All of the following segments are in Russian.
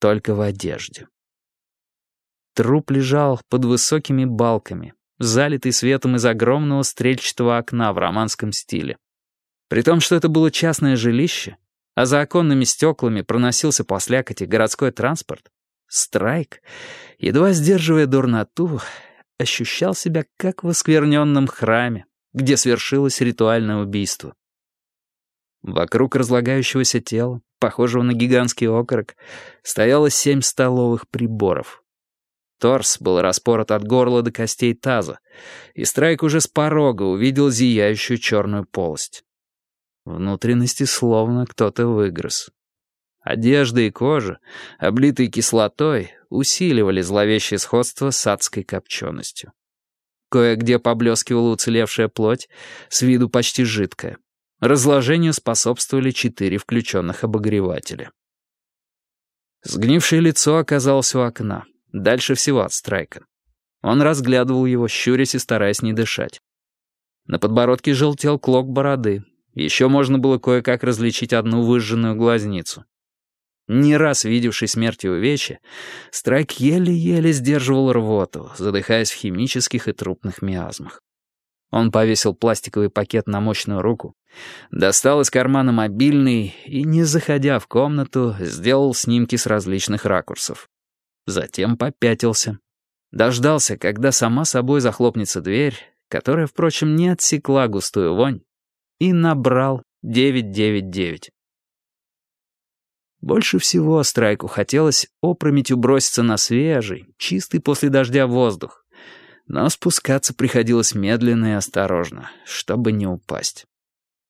только в одежде. Труп лежал под высокими балками, залитый светом из огромного стрельчатого окна в романском стиле. При том, что это было частное жилище, а за оконными стеклами проносился по слякоти городской транспорт, Страйк, едва сдерживая дурноту, ощущал себя как в оскверненном храме, где свершилось ритуальное убийство. Вокруг разлагающегося тела, похожего на гигантский окорок, стояло семь столовых приборов. Торс был распорот от горла до костей таза, и Страйк уже с порога увидел зияющую черную полость. Внутренности словно кто-то выгрыз. Одежда и кожа, облитые кислотой, усиливали зловещее сходство с адской копченостью. Кое-где поблескивала уцелевшая плоть, с виду почти жидкая. Разложению способствовали четыре включенных обогревателя. Сгнившее лицо оказалось у окна, дальше всего от страйка. Он разглядывал его, щурясь и стараясь не дышать. На подбородке желтел клок бороды. Еще можно было кое-как различить одну выжженную глазницу. Не раз видевший смерть и увечья, Страйк еле-еле сдерживал рвоту, задыхаясь в химических и трупных миазмах. Он повесил пластиковый пакет на мощную руку, достал из кармана мобильный и, не заходя в комнату, сделал снимки с различных ракурсов. Затем попятился. Дождался, когда сама собой захлопнется дверь, которая, впрочем, не отсекла густую вонь, и набрал 999. Больше всего Страйку хотелось опрометью броситься на свежий, чистый после дождя воздух. Но спускаться приходилось медленно и осторожно, чтобы не упасть.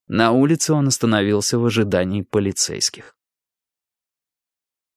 На улице он остановился в ожидании полицейских.